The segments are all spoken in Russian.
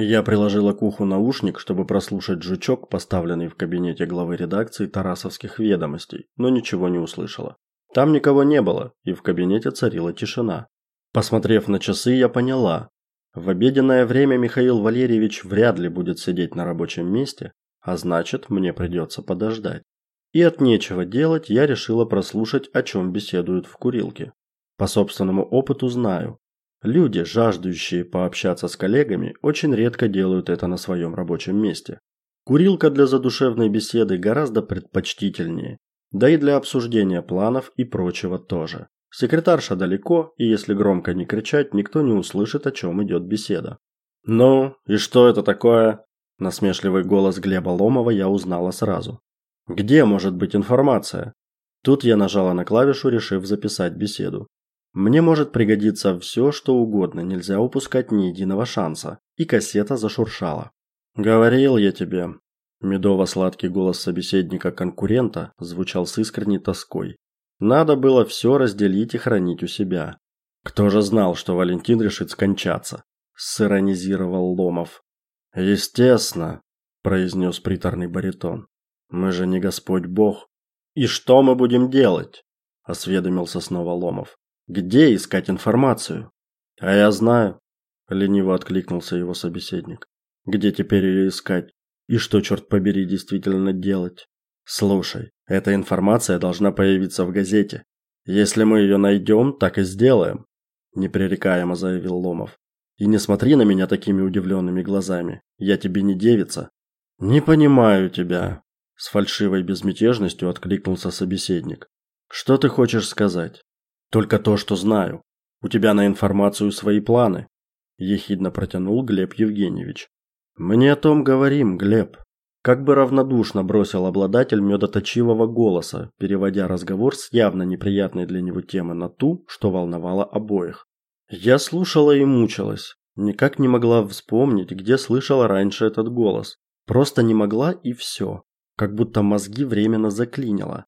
Я приложила к уху наушник, чтобы прослушать жучок, поставленный в кабинете главы редакции Тарасовских ведомостей, но ничего не услышала. Там никого не было, и в кабинете царила тишина. Посмотрев на часы, я поняла. В обеденное время Михаил Валерьевич вряд ли будет сидеть на рабочем месте, а значит, мне придется подождать. И от нечего делать я решила прослушать, о чем беседуют в курилке. По собственному опыту знаю, Люди, жаждущие пообщаться с коллегами, очень редко делают это на своем рабочем месте. Курилка для задушевной беседы гораздо предпочтительнее, да и для обсуждения планов и прочего тоже. Секретарша далеко, и если громко не кричать, никто не услышит, о чем идет беседа. «Ну, и что это такое?» Насмешливый голос Глеба Ломова я узнала сразу. «Где может быть информация?» Тут я нажала на клавишу, решив записать беседу. Мне может пригодиться все, что угодно, нельзя упускать ни единого шанса. И кассета зашуршала. Говорил я тебе. Медово-сладкий голос собеседника-конкурента звучал с искренней тоской. Надо было все разделить и хранить у себя. Кто же знал, что Валентин решит скончаться? сиронизировал Ломов. Естественно, произнес приторный баритон. Мы же не Господь Бог. И что мы будем делать? осведомился снова Ломов. Где искать информацию? А я знаю, лениво откликнулся его собеседник. Где теперь ее искать? И что, черт побери, действительно делать? Слушай, эта информация должна появиться в газете. Если мы ее найдем, так и сделаем, непререкаемо заявил Ломов. И не смотри на меня такими удивленными глазами. Я тебе не девица. Не понимаю тебя, с фальшивой безмятежностью откликнулся собеседник. Что ты хочешь сказать? Только то, что знаю. У тебя на информацию свои планы, ехидно протянул Глеб Евгеньевич. Мы не о том говорим, Глеб. Как бы равнодушно бросил обладатель медоточивого голоса, переводя разговор с явно неприятной для него темы на ту, что волновало обоих. Я слушала и мучилась, никак не могла вспомнить, где слышала раньше этот голос. Просто не могла и все. Как будто мозги временно заклинило.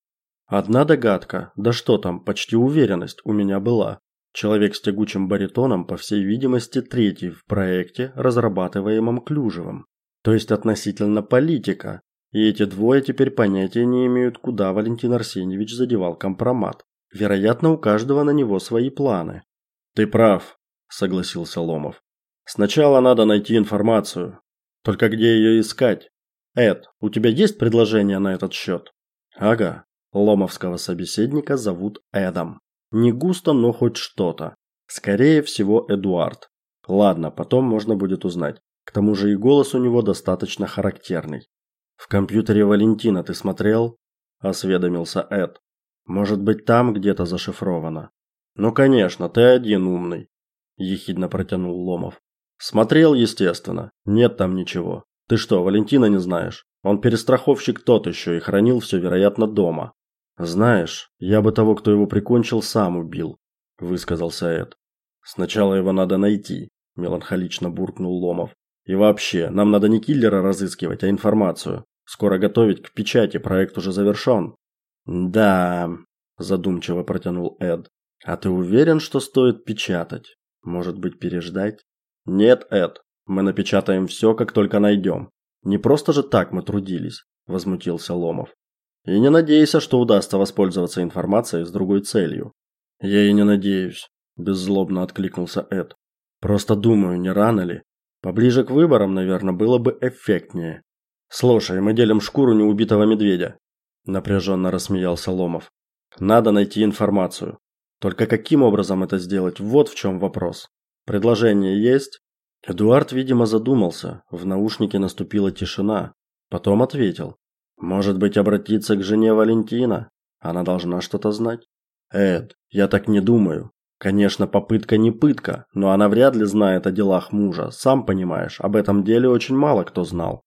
Одна догадка, да что там, почти уверенность у меня была. Человек с тягучим баритоном, по всей видимости, третий в проекте, разрабатываемом Клюжевым. То есть относительно политика. И эти двое теперь понятия не имеют, куда Валентин Арсеньевич задевал компромат. Вероятно, у каждого на него свои планы. Ты прав, согласился Ломов. Сначала надо найти информацию. Только где ее искать? Эд, у тебя есть предложение на этот счет? Ага, Ломовского собеседника зовут Эдом. Не густо, но хоть что-то. Скорее всего, Эдуард. Ладно, потом можно будет узнать. К тому же и голос у него достаточно характерный. В компьютере Валентина ты смотрел? осведомился Эд. Может быть, там где-то зашифровано. Ну, конечно, ты один умный, ехидно протянул Ломов. Смотрел, естественно. Нет там ничего. Ты что, Валентина не знаешь? Он перестраховщик тот еще и хранил все, вероятно, дома. Знаешь, я бы того, кто его прикончил, сам убил, высказался Эд. Сначала его надо найти, меланхолично буркнул Ломов. И вообще, нам надо не киллера разыскивать, а информацию. Скоро готовить к печати, проект уже завершен. Да, задумчиво протянул Эд. А ты уверен, что стоит печатать? Может быть, переждать? Нет, Эд. Мы напечатаем все, как только найдем. Не просто же так мы трудились, возмутился Ломов. И не надейся, что удастся воспользоваться информацией с другой целью. Я и не надеюсь, беззлобно откликнулся Эд. Просто думаю, не рано ли? Поближе к выборам, наверное, было бы эффектнее. Слушай, мы делим шкуру неубитого медведя, напряженно рассмеялся Ломов. Надо найти информацию. Только каким образом это сделать? Вот в чем вопрос. Предложение есть? Эдуард, видимо, задумался. В наушнике наступила тишина. Потом ответил: может быть, обратиться к жене Валентина? Она должна что-то знать. Эд, я так не думаю. Конечно, попытка не пытка, но она вряд ли знает о делах мужа. Сам понимаешь, об этом деле очень мало кто знал.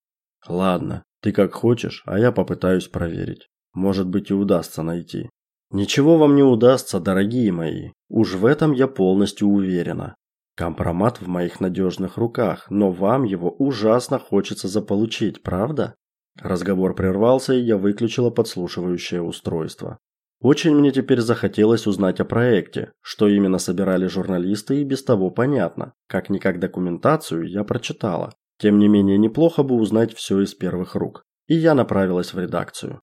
Ладно, ты как хочешь, а я попытаюсь проверить. Может быть, и удастся найти. Ничего вам не удастся, дорогие мои. Уж в этом я полностью уверена. Компромат в моих надежных руках, но вам его ужасно хочется заполучить, правда? Разговор прервался, и я выключила подслушивающее устройство. Очень мне теперь захотелось узнать о проекте, что именно собирали журналисты и без того понятно. Как никак документацию я прочитала. Тем не менее, неплохо бы узнать все из первых рук. И я направилась в редакцию.